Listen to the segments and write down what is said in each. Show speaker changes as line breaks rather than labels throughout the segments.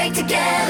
break together.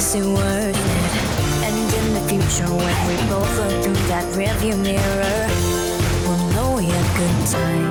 it. And in the future, when we both look through that rearview mirror, we'll know we had good times.